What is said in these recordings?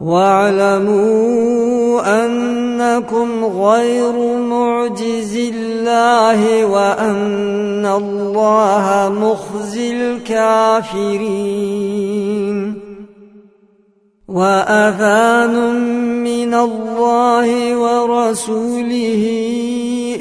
واعلموا أنكم غير معجز الله وأن الله مخزي الكافرين. وأذان من الله ورسوله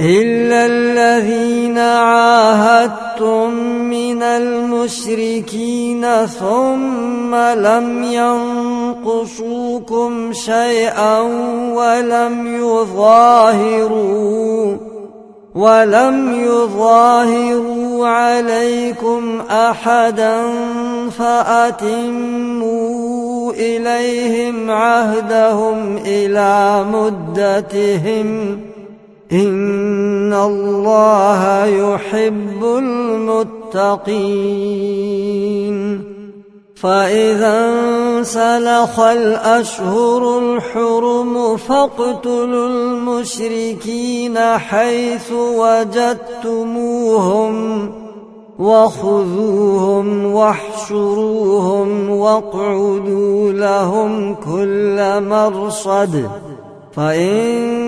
إلا الذين عاهدتم من المشركين ثم لم ينقصوكم شيئا ولم يظاهروا ولم يظاهروا عليكم أحدا فأتموا إليهم عهدهم إلى مدتهم. إن الله يحب المتقين فإذا انسلخ الأشهر الحرم فاقتلوا المشركين حيث وجدتموهم وخذوهم واحشروهم واقعدوا لهم كل مرصد فإن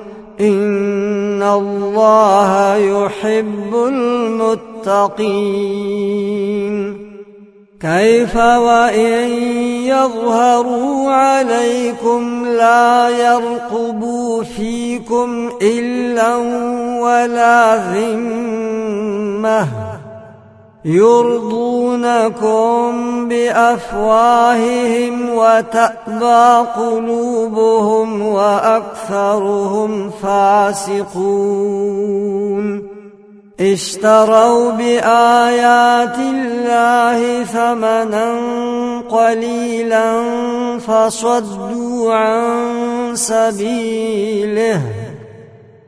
إن الله يحب المتقين كيف وإن يظهروا عليكم لا يرقبوا فيكم إلا ولا ذمة يرضونكم بأفواههم وتأبى قلوبهم وأكثرهم فاسقون. اشتروا بآيات الله ثمنا قليلا فصدوا عن سبيله.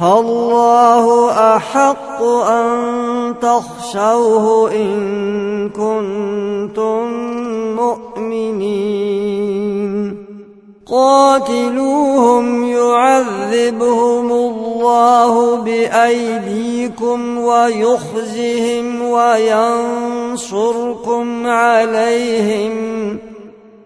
فالله أحق أن تخشوه إن كنتم مؤمنين. قاتلوهم يعذبهم الله بأيديكم ويخزهم وينصركم عليهم.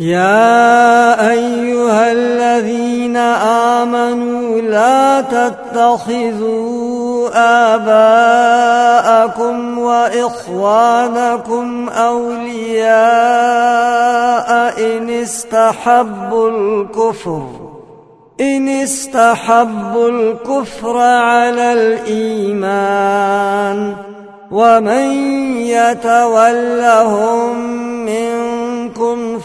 يا أيها الذين آمنوا لا تتخذوا آباءكم وإخوانكم أولياء إن استحبوا الكفر إن استحبوا الكفر على الإيمان ومن يتولهم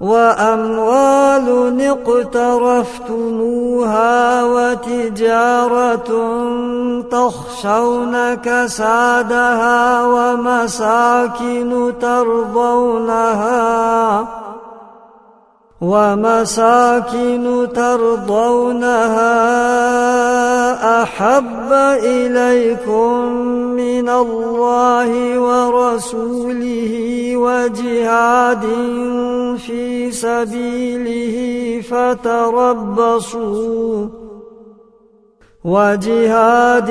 وأموال اقترفتموها وتجارة تخشون كسادها ومساكن ترضونها ومساكن ترضونها أحب إليكم من الله ورسوله وجهاد في سبيله فتربصوا وجهاد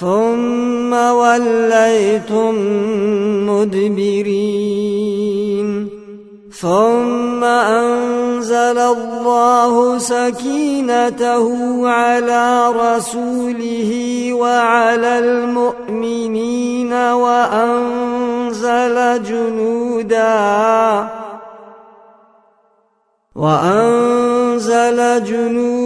ثم وليتم مدبرين. ثم أنزل الله سكينته على رسوله وعلى المؤمنين وأنزل جنوداً. وأنزل جنودا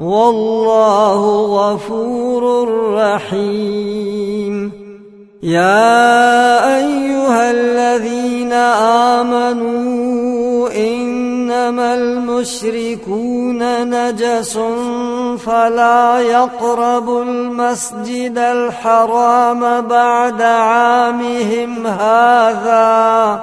والله غفور رحيم. يا أيها الذين آمنوا إنما المشركون نجس فلا يقربوا المسجد الحرام بعد عامهم هذا.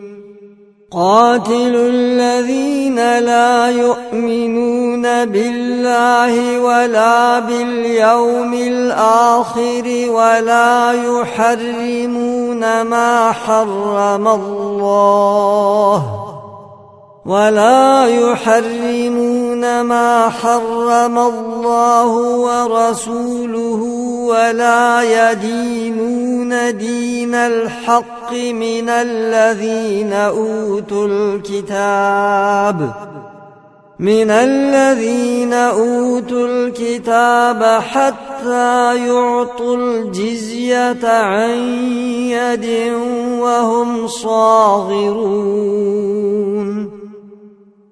قاتلوا الذين لا يؤمنون بالله ولا باليوم الآخر ولا يحرمون ما حرم الله. ولا يحرمون ما حرم الله ورسوله ولا يدينون دين الحق من الذين أوتوا الكتاب من الذين أوتوا الكتاب حتى يعطوا الجزية عن يد وهم صاغرون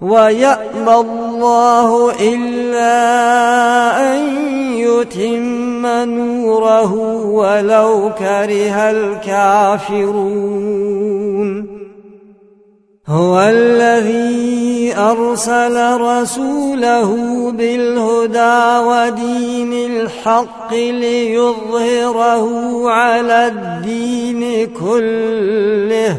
ويأبى الله إلا أن يتم نوره ولو كره الكافرون. هو الذي أرسل رسوله بالهدى ودين الحق ليظهره على الدين كله.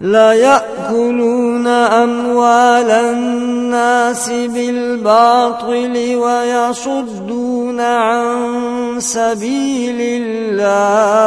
ليأكلون أموال الناس بالباطل ويصدون عن سبيل الله.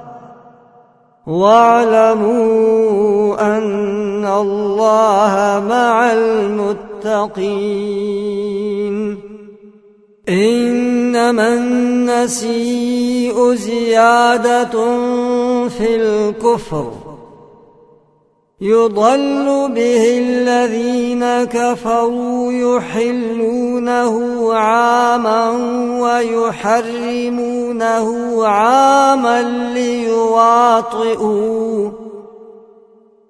واعلموا أن الله مع المتقين. إنما النسيء زيادة في الكفر. يضل به الذين كفروا يحلونه عاما ويحرمونه عاما ليواطئوا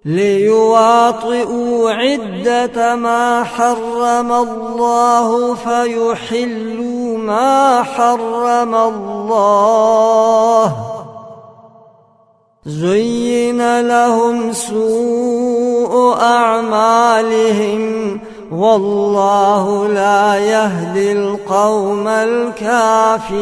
ليواطئوا عدة ما حرم الله فيحلوا ما حرم الله زين لهم سوء أعمالهم والله لا يهدي القوم الكافرين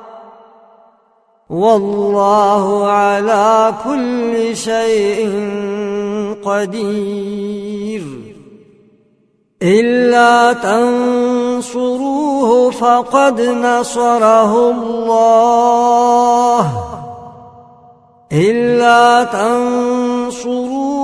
والله على كل شيء قدير. إلا تنصروه فقد نصره الله. إلا تنصروه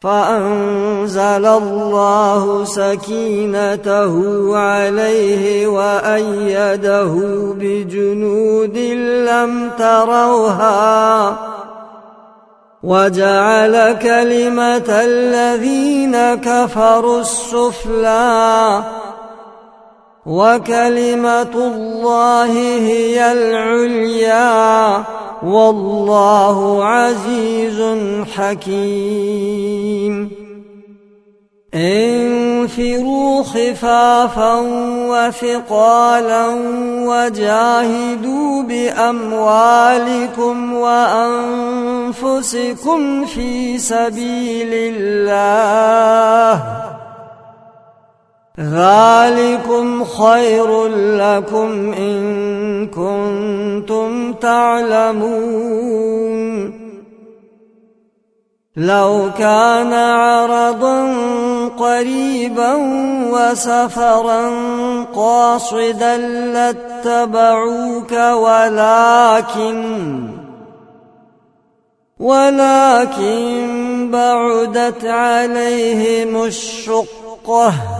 فأنزل الله سكينته عليه وأيده بجنود لم تروها وجعل كلمة الذين كفروا السفلى وكلمة الله هي العليا والله عزيز حكيم. انفروا خفافا وثقالا وجاهدوا بأموالكم وأنفسكم في سبيل الله. ذلكم خير لكم إن كنتم تعلمون. لو كان عرضا قريبا وسفرا قاصدا لاتبعوك ولكن ولكن بعدت عليهم الشقة.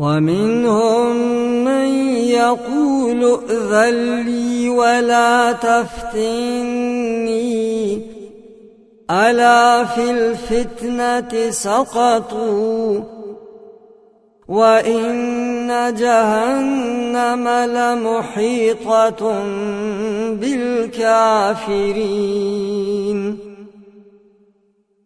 ومنهم من يقول ائذن لي ولا تفتني. ألا في الفتنة سقطوا وإن جهنم لمحيطة بالكافرين.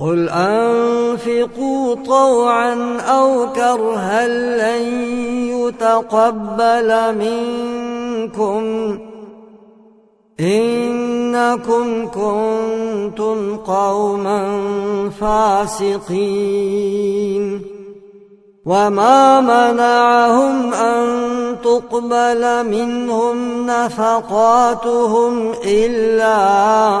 قل أنفقوا طوعا أو كرها لن يتقبل منكم إنكم كنتم قوما فاسقين وما منعهم أن تقبل منهم نفقاتهم إلا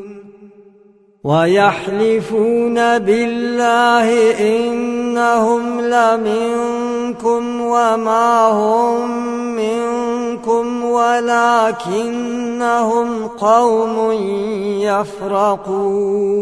ويحلفون بالله إنهم لمنكم وما هم منكم ولكنهم قوم يفرقون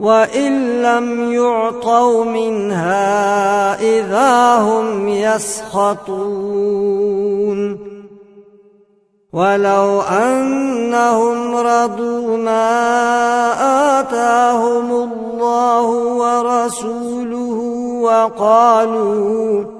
وإن لم يعطوا منها إذا هم يسخطون. ولو أنهم رضوا ما آتاهم الله ورسوله وقالوا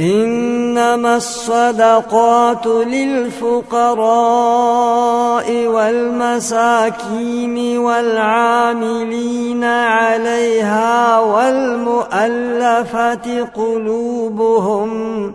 إنما الصدقات للفقراء والمساكين والعاملين عليها والمؤلفة قلوبهم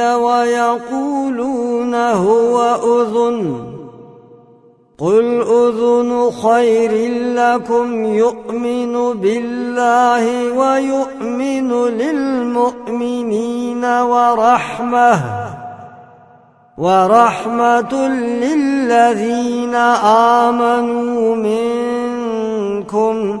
ويقولون هو أذن. قل أذن خير لكم يؤمن بالله ويؤمن للمؤمنين ورحمة ورحمة للذين آمنوا منكم.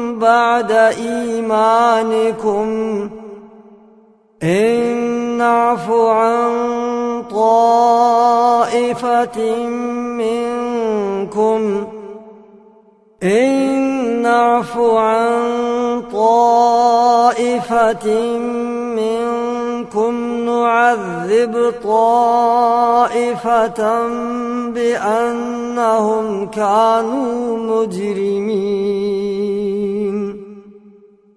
بعد إيمانكم إن نعف عن طائفة منكم إن نعف عن طائفة منكم نعذب طائفة بأنهم كانوا مجرمين.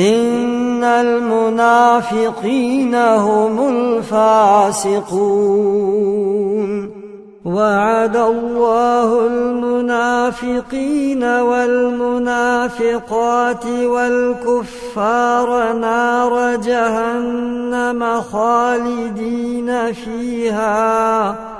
إن المنافقين هم الفاسقون. وعد الله المنافقين والمنافقات والكفار نار جهنم خالدين فيها.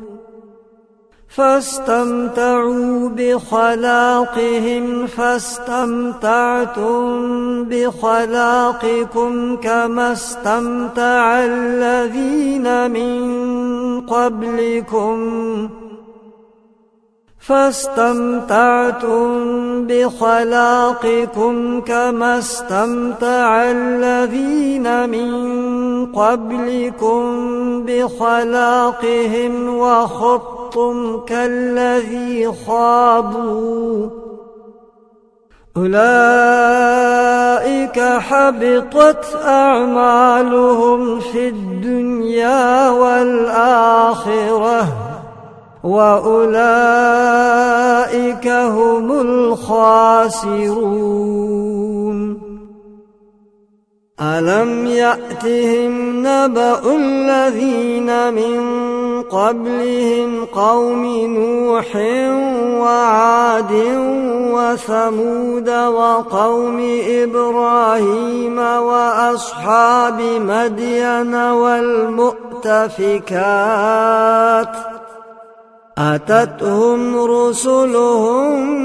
فاستمتعوا بخلاقهم فاستمتعتم بخلاقكم كما استمتع الذين من قبلكم. فاستمتعتم بخلاقكم كما استمتع الذين من قبلكم بخلاقهم وخضتم كالذي خاضوا أولئك حبطت أعمالهم في الدنيا والآخرة وأولئك هم الخاسرون. ألم يأتهم نبأ الذين من قبلهم قوم نوح وعاد وثمود وقوم إبراهيم وأصحاب مدين والمؤتفكات أتتهم رسلهم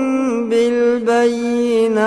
بالبينات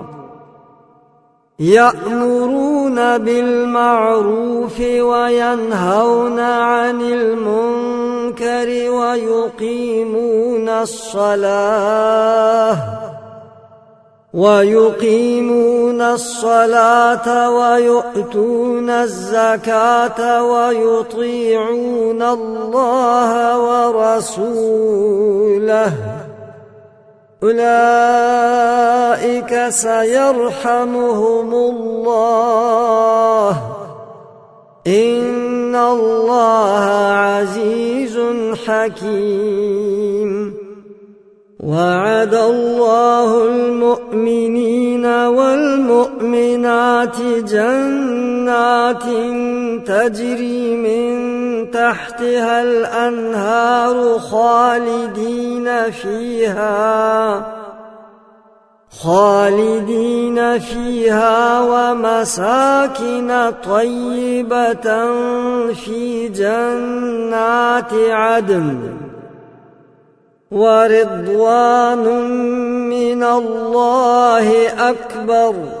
يأمرون بالمعروف وينهون عن المنكر ويقيمون الصلاة ويقيمون الصلاة ويؤتون الزكاة ويطيعون الله ورسوله أولئك سيرحمهم الله. إن الله عزيز حكيم. وعد الله المؤمنين والمؤمنات جنات تجري من تحتها الأنهار خالدين فيها خالدين فيها ومساكن طيبة في جنات عدن ورضوان من الله أكبر.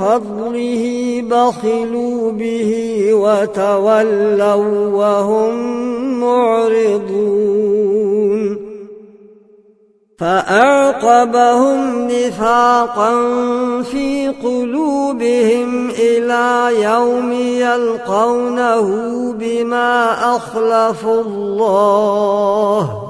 فضله بخلوا به وتولوا وهم معرضون. فأعقبهم نفاقا في قلوبهم إلى يوم يلقونه بما أخلفوا الله.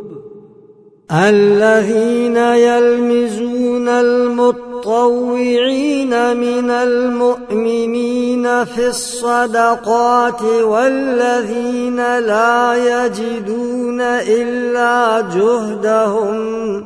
الذين يلمزون المطوعين من المؤمنين في الصدقات والذين لا يجدون إلا جهدهم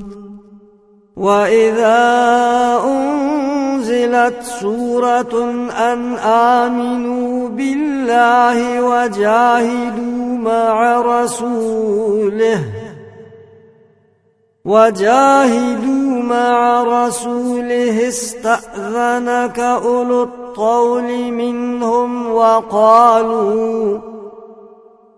وإذا أنزلت سورة أن آمنوا بالله وجاهدوا مع رسوله وجاهدوا مع رسوله استأذنك أولو الطول منهم وقالوا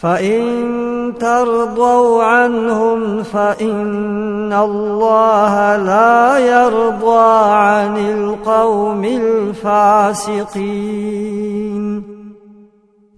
فإن ترضوا عنهم فإن الله لا يرضى عن القوم الفاسقين.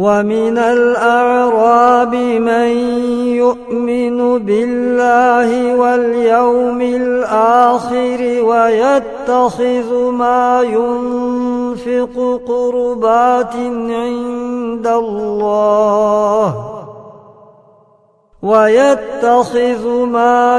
ومن الأعراب من يؤمن بالله واليوم الآخر ويتخذ ما ينفق قربات عند الله ويتخذ ما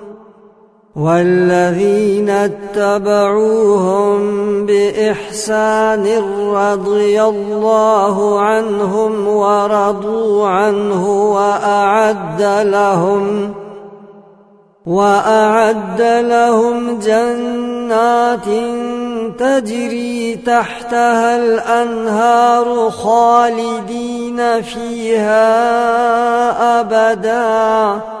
والذين اتبعوهم بإحسان رضي الله عنهم ورضوا عنه وأعد لهم وأعد لهم جنات تجري تحتها الأنهار خالدين فيها أبداً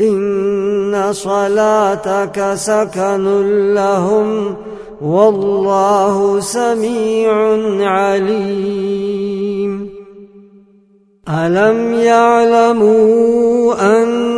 إن صلاتك سكن لهم والله سميع عليم ألم يعلموا أن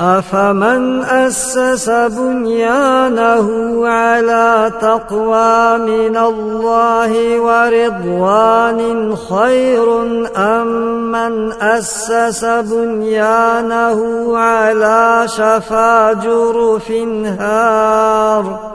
أفمن أسس بنيانه على تقوى من الله ورضوان خير أم من أسس بنيانه على شفا جرف هار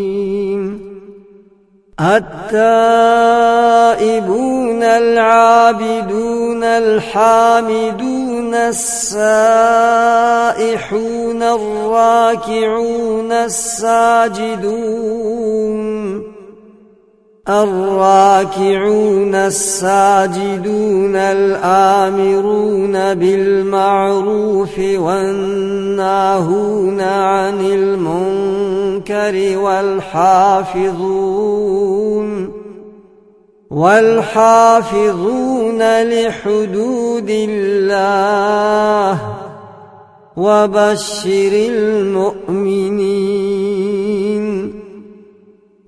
التائبون العابدون الحامدون السائحون الراكعون الساجدون الراكعون الساجدون الآمرون بالمعروف والناهون عن المنكر والحافظون والحافظون لحدود الله وبشر المؤمنين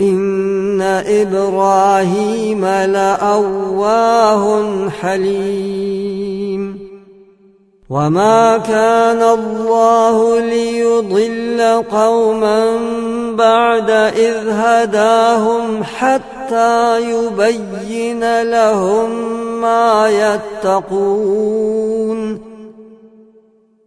إن إبراهيم لأواه حليم وما كان الله ليضل قوما بعد إذ هداهم حتى يبين لهم ما يتقون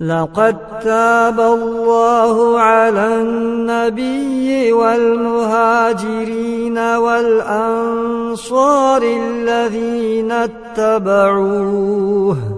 لقد تاب الله على النبي والمهاجرين والأنصار الذين اتبعوه.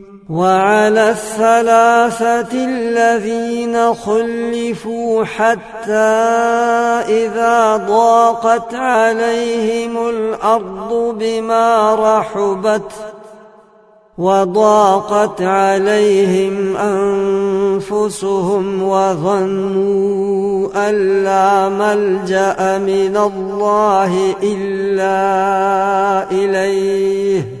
وعلى الثلاثة الذين خلفوا حتى إذا ضاقت عليهم الأرض بما رحبت وضاقت عليهم أنفسهم وظنوا أن لا ملجأ من الله إلا إليه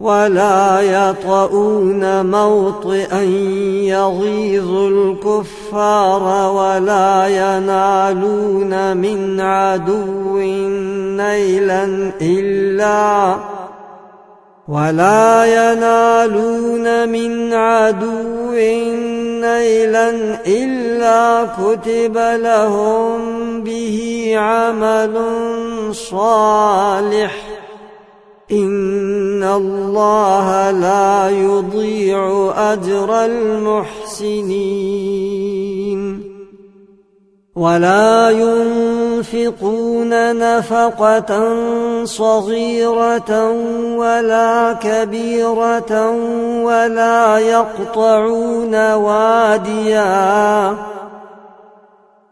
ولا يطؤون موطئا يغيظ الكفار ولا ينالون من عدو نيلا إلا ولا ينالون من عدو نيلا إلا كتب لهم به عمل صالح إن الله لا يضيع أجر المحسنين ولا ينفقون نفقة صغيرة ولا كبيرة ولا يقطعون واديا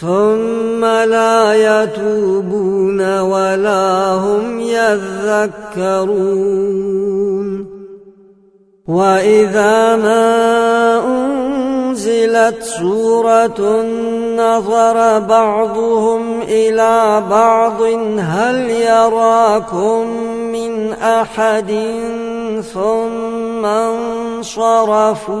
ثم لا يتوبون ولا هم يذكرون. وإذا ما أنزلت سورة نظر بعضهم إلى بعض هل يراكم من أحد ثم انصرفوا؟